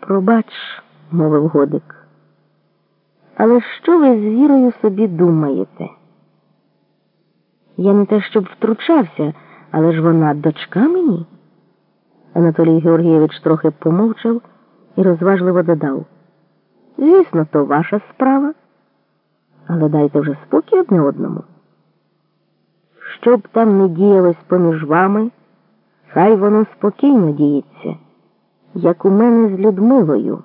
Пробач, мовив Годик. Але що ви з вірою собі думаєте? Я не те, щоб втручався, але ж вона дочка мені. Анатолій Георгійович трохи помовчав і розважливо додав. Звісно, то ваша справа, але дайте вже спокій одне одному. Що б там не діялось поміж вами, хай воно спокійно діється, як у мене з Людмилою.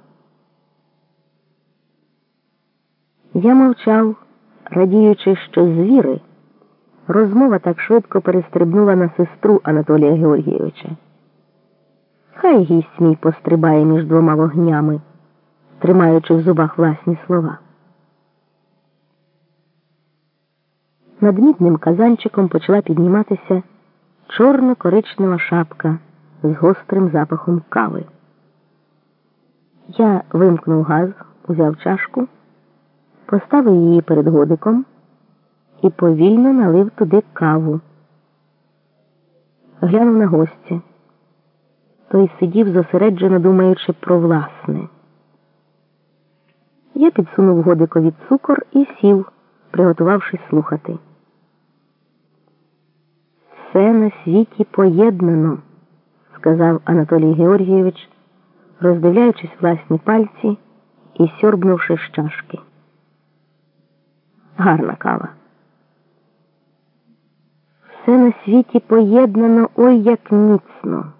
Я мовчав, радіючи, що звіри, розмова так швидко перестрибнула на сестру Анатолія Георгійовича. Хай гість мій пострибає між двома вогнями, тримаючи в зубах власні слова. Над мідним казанчиком почала підніматися чорно-коричнева шапка з гострим запахом кави. Я вимкнув газ, узяв чашку, поставив її перед годиком і повільно налив туди каву. Глянув на гостя. Той сидів зосереджено думаючи про власне. Я підсунув годикові цукор і сів, приготувавшись слухати. Все на світі поєднано, сказав Анатолій Георгійович, роздивляючись власні пальці і сьорбнувши з чашки. Гарна кава. Все на світі поєднано ой як міцно.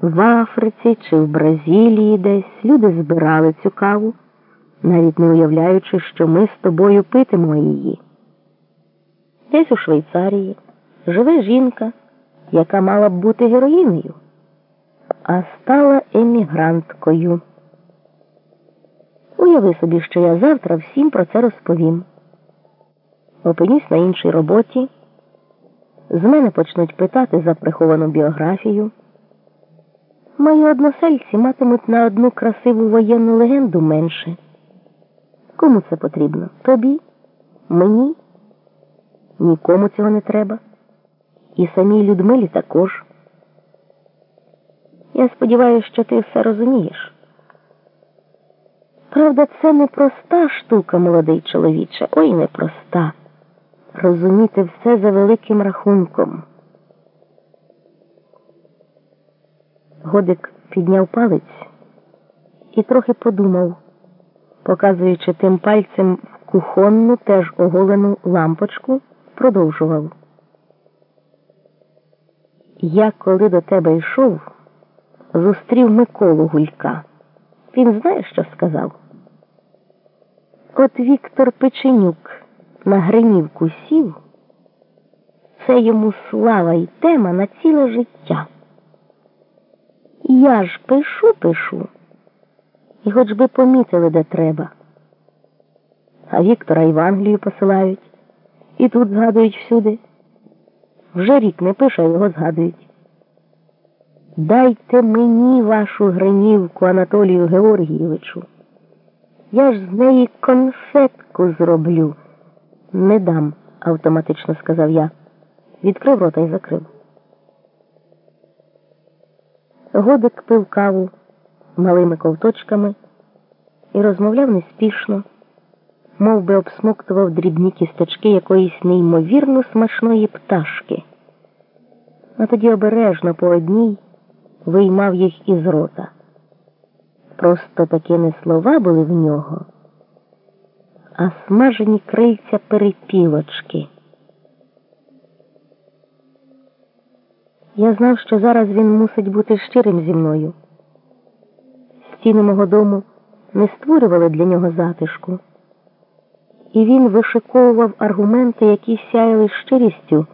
В Африці чи в Бразилії десь люди збирали цю каву, навіть не уявляючи, що ми з тобою питимо її. Десь у Швейцарії живе жінка, яка мала б бути героїнею, а стала емігранткою. Уяви собі, що я завтра всім про це розповім. Опинюсь на іншій роботі, з мене почнуть питати за приховану біографію. Мої односельці матимуть на одну красиву воєнну легенду менше. Кому це потрібно? Тобі? Мені? Нікому цього не треба. І самій Людмилі також. Я сподіваюся, що ти все розумієш. Правда, це не проста штука, молодий чоловіче, ой непроста. Розуміти все за великим рахунком. Годик підняв палець і трохи подумав, показуючи тим пальцем в кухонну, теж оголену лампочку, продовжував. Я, коли до тебе йшов, зустрів Миколу Гулька. Він знає, що сказав? От Віктор Печенюк на Гринівку сів, це йому слава й тема на ціле життя. Я ж пишу, пишу, і хоч би помітили, де треба. А Віктора і в Англію посилають, і тут згадують всюди. Вже рік не пише, а його згадують. Дайте мені вашу Гринівку Анатолію Георгійовичу. Я ж з неї конфетку зроблю. Не дам, автоматично сказав я. Відкрив рота і закрив. Годик пив каву малими ковточками і розмовляв неспішно, мов би обсмоктував дрібні кісточки якоїсь неймовірно смачної пташки, а тоді обережно по одній виймав їх із рота. Просто такі не слова були в нього, а смажені крильця перепілочки. Я знав, що зараз він мусить бути щирим зі мною. Стіни мого дому не створювали для нього затишку, і він вишиковував аргументи, які сяяли щирістю,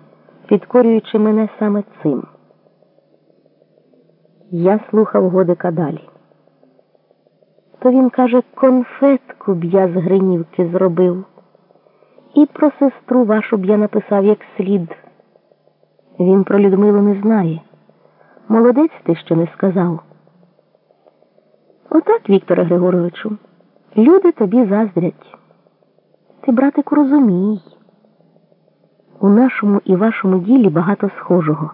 підкорюючи мене саме цим. Я слухав Годика далі. То він каже, конфетку б я з Гринівки зробив, і про сестру вашу б я написав як слід. Він про Людмилу не знає. Молодець ти що не сказав. Отак, Вікторе Григоровичу, люди тобі заздрять. Ти, братику, розумій. У нашому і вашому ділі багато схожого.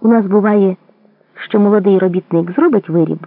У нас буває що молодий робітник зробить виріб.